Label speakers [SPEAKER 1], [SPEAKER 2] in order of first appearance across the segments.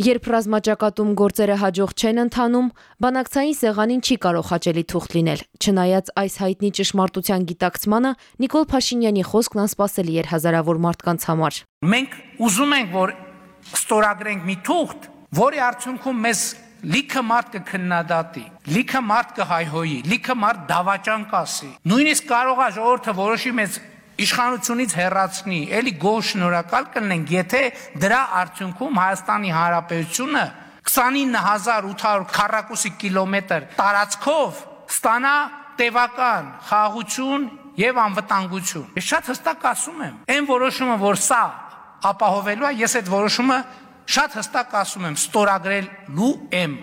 [SPEAKER 1] Երբ ռազմաճակատում գործերը հաջող չեն ընթանում, բանակցային սեղանին չի կարող հաճելի թուղթ լինել։ Չնայած այս հայտնի ճշմարտության գիտակցմանը, Նիկոլ Փաշինյանի խոսքն անսպասելի էր հազարավոր մարդկանց համար։
[SPEAKER 2] Մենք ուզում ենք, որ ստորագրենք մի թուղթ, որի արդյունքում մեզ լիքը մարդ կքննադատի, լիքը մարդ կհայհոյի, լիքը մարդ դավաճան կասի։ Նույնիսկ կարող է ժողովուրդը որոշի մեզ իշխանությունից հեռացնի, ելի գոհ շնորհակալ կլինենք, եթե դրա արդյունքում Հայաստանի Հանրապետությունը 29800 քառակուսի կիլոմետր տարածքով ստանա տևական խաղաղություն եւ անվտանգություն։ Ես շատ հստակ ասում եմ, այն որոշումը, որ սա ապահովելու է, ես այդ որոշումը շատ հստակ ասում եմ, ստորագրելու եմ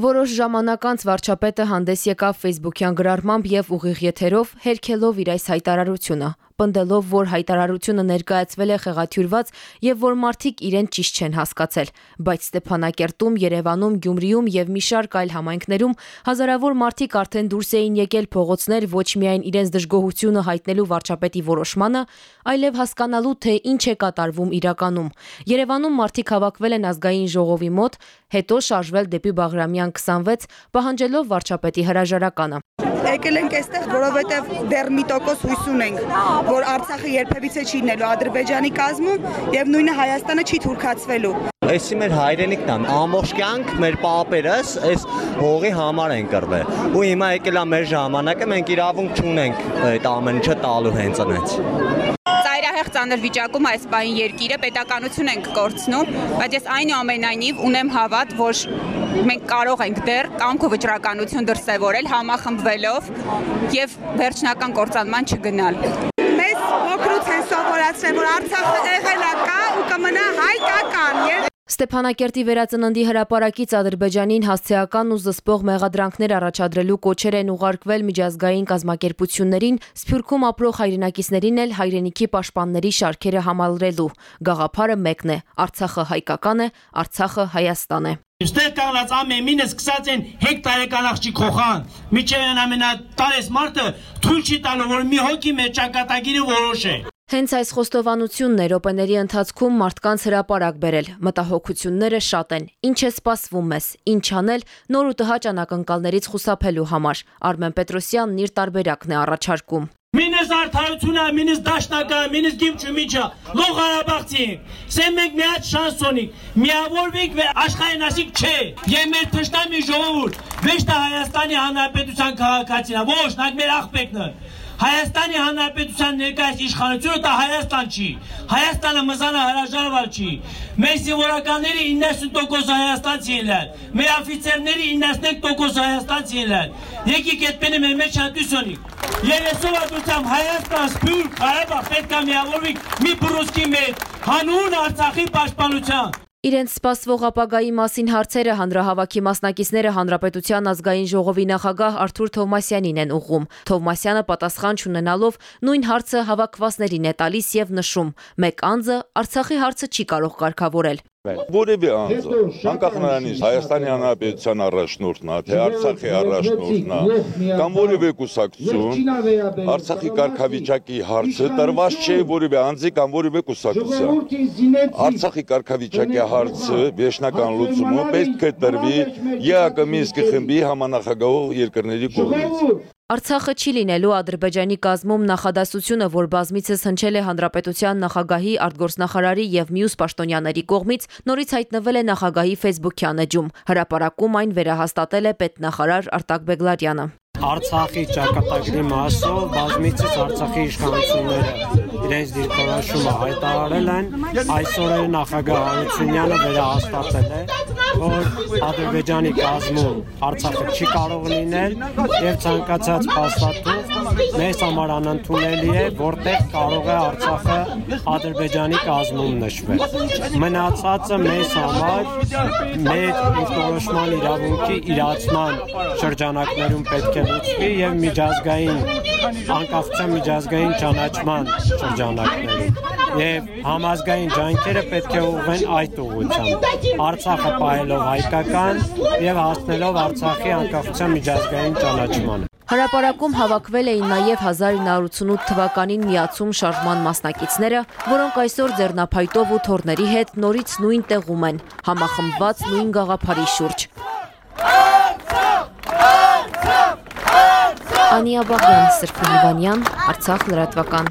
[SPEAKER 1] Որոշ ժամանակ անց վարչապետը հանդես եկավ Facebook-յան գրառմամբ եւ ուղիղ եթերով հերքելով իր այս հայտարարությունը պնդելով, որ հայտարարությունը ներկայացվել է խեղաթյուրված եւ որ մարդիկ իրեն ճիշտ չեն հասկացել, բայց Ստեփանակերտում, Երևանում, Գյումրիում եւ մի շարք այլ համայնքներում հազարավոր մարդիկ արդեն դուրս էին եկել փողոցներ ոչ միայն իրենց դժգոհությունը հայտնելու վարչապետի որոշմանը, այլև հասկանալու թե ինչ է կատարվում իրականում։ Երևանում մարդիկ հավաքվել են ազգային ժողովի մոտ, հետո շարժվել դեպի Բաղրամյան 26, պահանջելով վարչապետի հրաժարականը
[SPEAKER 3] եկել ենք այստեղ, որովհետև դեռ մի տոկոս հույս ունենք, որ Արցախը երբևիցե չի լինելու Ադրբեջանի կազմում եւ նույնը Հայաստանը չի թուրքացվելու։
[SPEAKER 4] Էսի մեր հայրենիքն է, ամբողջ կյանք մեր պապերս այս հողի համար են կռվել։ Ու հիմա եկել է մեր ժամանակը, մենք իրավունք չունենք այդ ամեն ինչը տալու հենց այնց
[SPEAKER 5] ծայրահեղ ծանր վիճակում այս պահին երկիրը պետականություն ենք կորցնում, բայց ես այնուամենայնիվ ունեմ հավատ, որ մենք կարող ենք դեռ կամք ու վճռականություն դրսևորել համախմբվելով եւ վերջնական կործանման չգնալ։
[SPEAKER 3] Մեզ փոքրուց են սովորացրել, որ Արցախը եղել է կա ու կմնա հայկական եւ
[SPEAKER 1] Ստեփանակերտի վերածննդի հրապարակից Ադրբեջանին հասցեական ու զսպող մեղադրանքներ առաջադրելու կոչեր են ուղարկվել միջազգային կազմակերպություններին, Սփյուռքում ապրող հայրենակիցներին էլ հայրենիքի պաշտպանների շարքերը համալրելու։ Գաղափարը մեկն է՝ Արցախը հայկական է, Արցախը Հայաստան է։
[SPEAKER 6] Ստեղ կանգնած ամեն մինը սկսած են հեկտարական աղջիկ խոխան։ Միջև են ամենա տարես մարդը թույլ չի տալու, որ մի հոգի մեր ճակատագիրը որոշե։
[SPEAKER 1] Հենց այս խոստովանությունն է րոպեների ընթացքում մարդկանց հրապարակ բերել։ Մտահոգությունները շատ են։ Ինչ է սպասվում մեզ, ինչ անել նոր ու տհաճ անակնկալներից խուսափելու համար։ Արմեն Պետրոսյանն իր տարբերակն է առաջարկում։
[SPEAKER 6] Մինս արդարությունը, մինս դաշնակը, մինս գիմչումիչը, լող Ղարաբաղցին։ Սեմ մենք մի հատ շանս ունենք։ Միավորվենք մեր աշխարհին ասիկ չէ։ Եվ մեր թշնամի ժողովուրդ, ոչ թե Հայաստանի Հանրապետության քաղաքացին, ոչ, նա մեր աղբեկն է։ Հայաստանի Հանրապետության ներկայիս իշխանությունը դա Հայաստան չի։ Հայաստանը մզանը հրաժարվել չի։ Մեր զինվորականների 90% հայաստանցի են։ Մեր օֆիցերների 95% հայաստանցի են։ Եկեք այդպես մեր մեջ հատուսոնի։ Երեսով ադուցամ Հայաստան, Սփյուռք, Ղարաբաղ պետք է միավորվի մի բրուսկի մեջ հանուն Արցախի պաշտպանության։
[SPEAKER 1] Իրենց սպասվող ապագայի մասին հարցերը հանրահավաքի մասնակիցները Հանրապետության ազգային ժողովի նախագահ Արթուր Թովմասյանին են ուղղում։ Թովմասյանը պատասխան չունենալով նույն հարցը հավաքվածներին է տալիս եւ նշում. մեկ անձը Արցախի հարցը չի կարող կարգավորել։
[SPEAKER 7] Որևէ անձ, անկախ նրանից Հայաստանի Հանրապետության առաջնորդն է, թե Արցախի առաջնորդն է, կամ որևէ կուսակցություն, Արցախի կարգավիճակի հարցը տրված չէ որևէ անձի կամ որևէ կուսակցության։ Արցախի կարգավիճակի հարցը վերջնական լուծումը պետք է տրվի ԵԱԿ Մինսկի խմբի համանախագահող երկրների կողմից։
[SPEAKER 1] Արցախը չի լինելու Ադրբեջանի կազմում նախադասությունը, որ բազմիցս հնչել է Հանրապետության նախագահի, արտգործնախարարի եւ մյուս պաշտոնյաների կողմից, նորից հայտնվել է նախագահի Facebook-յան էջում։ Հրապարակում այն վերահաստատել է պետնախարար Արտակ Բեգլարյանը։
[SPEAKER 8] Արցախի ճակատագրի մասով բազմիցս Արցախի իշխանությունները իրենց դիրքորոշումը հայտարարել են, այսօր նախագահ Հարությունյանը վերահաստատել է, որ Ադրբեջանի կազմում Արցախը չի կարող լինել եւ ցանկացած փաստաթուղթ մեզ համար անընդունելի է, որտեղ կարող է Արցախը Ադրբեջանի կազմում նշվել։ Մնացածը մեզ համար մեր ինքնորոշման իրավունքի իրացման շրջանակներում պետք է լուծվի եւ միջազգային անկախության միջազգային ճանաչման շրջանակներում եւ համազգային ջանքերը պետք է ուղղեն այդ ուղղությամբ։ Արցախը պահելով հայկական եւ հասնելով Արցախի անկախության միջազգային ճանաչմանը։
[SPEAKER 1] Հրապարակում հավաքվել էին նաև 1988 թվականին միացում շարժման մասնակիցները, որոնք այսօր ձեռնափայտով ու թորների հետ նորից նույն տեղում են, համախմբված նույն գաղափարի շուրջ։ Անիա Բաղյան, Սրփ Հիվանյան, Արցախ լրատվական։